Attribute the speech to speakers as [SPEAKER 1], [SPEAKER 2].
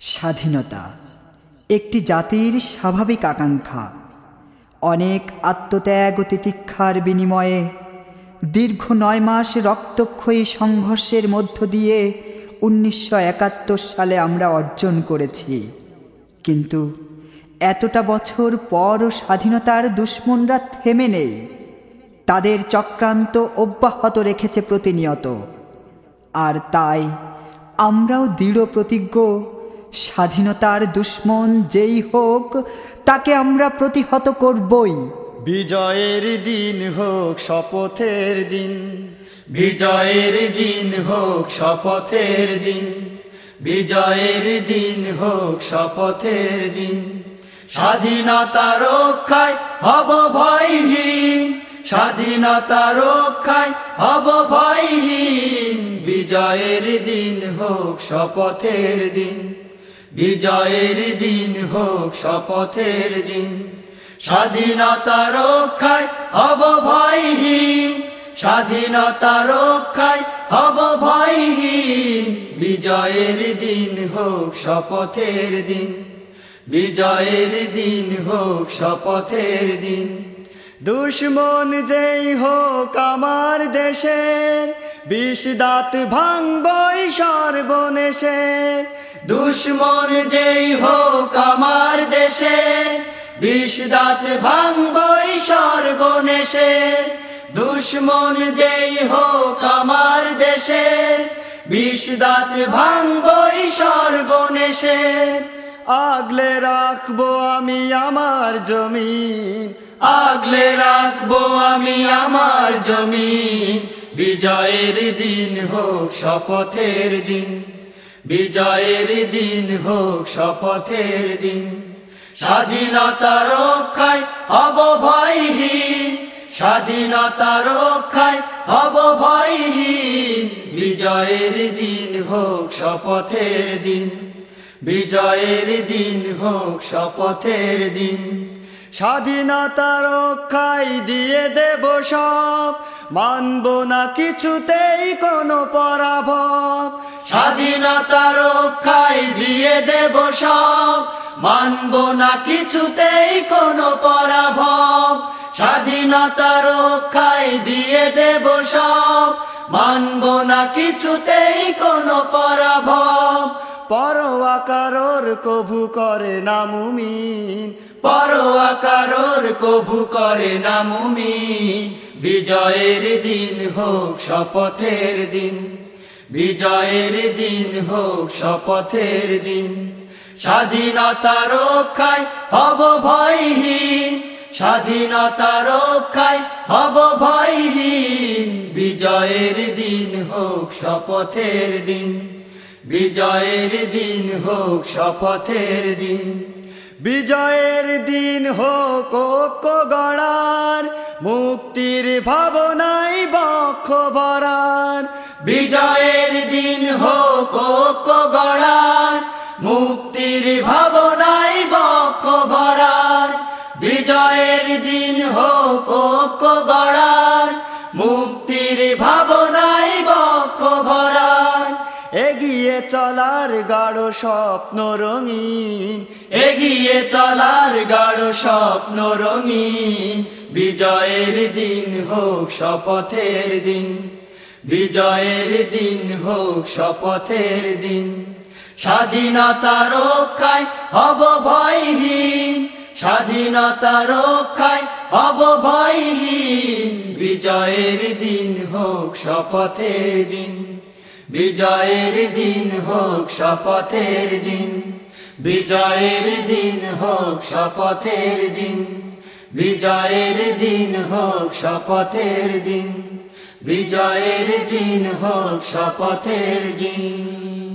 [SPEAKER 1] স্বাধীনতা, একটি জাতির স্বাভাবিক আকাঙ্ক্ষা। অনেক আত্মত্যাগ ও তিতিক্ষার বিনিময়ে দীর্ঘ নয় মাস রক্তক্ষয়ী সংঘর্ষের মধ্য দিয়ে উনিশশো একাত্তর সালে আমরা অর্জন করেছি। কিন্তু এতটা বছর পর স্বাধীনতার দুশ্মনরা থেমে নেই। তাদের চক্রান্ত অব্যাহত রেখেছে প্রতিনিয়ত। আর তাই আমরাও দৃঢ় প্রতিজ্ঞ স্বাধীনতার দুশ্মন যেই হোক তাকে আমরা প্রতিহত করবই।
[SPEAKER 2] বিজয়ের দিন হোক শপথের দিন। বিজয়ের দিন হোক শপথের দিন। বিজয়ের দিন হোক শপথের দিন। স্বাধীনতা রক্ষায় হব ভয়হীন। স্বাধীনতা রক্ষায় হব ভয়হীন। বিজয়ের দিন হোক শপথের দিন। বিজয়ের দিন হোক, শপথের দিন। স্বাধীনতা রক্ষায় হব ভয়হীন। স্বাধীনতা রক্ষায় হব ভয়হীন। বিজয়ের দিন হোক, শপথের দিন। বিজয়ের দিন হোক, শপথের দিন। দুশ্মন যেই হোক আমার দেশের, বিষ দাঁত ভাঙবই সর্বনেশের। দুশ্মন যেই হোক আমার দেশে, বিষ দাঁত ভাঙবই সর্বনেশে। দুশ্মন যেই হোক আমার দেশে, বিষ দাঁত ভাঙবই সর্বনেশে। আগলে রাখব আমি আমার জমিন, আগলে রাখব আমি আমার জমিন। বিজয়ের দিন হোক শপথের দিন। বিজয়ের দিন হোক শপথের দিন, স্বাধীনতা রক্ষায় হব ভয়হীন, স্বাধীনতা রক্ষায় হব ভয়হীন। বিজয়ের দিন হোক শপথের দিন, বিজয়ের দিন হোক শপথের দিন, স্বাধীনতা রক্ষায় দিয়ে দেব সব, মানব না কিছুতেই কোনো পরাভব। স্বাধীনতা রক্ষায় দিয়ে দেব সব। মানব না কিছুতেই কোনো পরাভব। স্বাধীনতা রক্ষায় দিয়ে দেব সব। মানব না কিছুতেই কোনো পরাভব। পরোয়া কারোর কভু করে না মুমিন। পরোয়া কারোর কভু করে না মুমিন। বিজয়ের দিন হোক, শপথের দিন। বিজয়ের দিন হোক, শপথের দিন। স্বাধীনতা রক্ষায় হব ভয়হীন। স্বাধীনতা রক্ষায় হব ভয়হীন। বিজয়ের দিন হোক, শপথের দিন। বিজয়ের দিন হোক, শপথের দিন। বিজয়ের দিন হোক গড়ার, মুক্তির ভাবনাই বক্ষ ভরার। বিজয়ের দিন হোক গড়ার, মুক্তির ভাবনাই বক্ষ ভরার। বিজয়ের দিন হোক গড়ার, মুক্তির ভরার এগিয়ে চলার গাঢ় স্বপ্ন রঙিন। এগিয়ে চলার গাঢ় স্বপ্ন রঙিন। বিজয়ের দিন হোক শপথের দিন। বিজয়ের দিন হোক শপথের দিন। স্বাধীনতা রক্ষায় হব ভয়হীন। স্বাধীনতা রক্ষায় হব ভয়হীন। বিজয়ের দিন হোক শপথের দিন। বিজয়ের দিন হোক শপথের দিন, বিজয়ের দিন হোক শপথের দিন, বিজয়ের দিন হোক শপথের দিন, বিজয়ের দিন হোক শপথের দিন।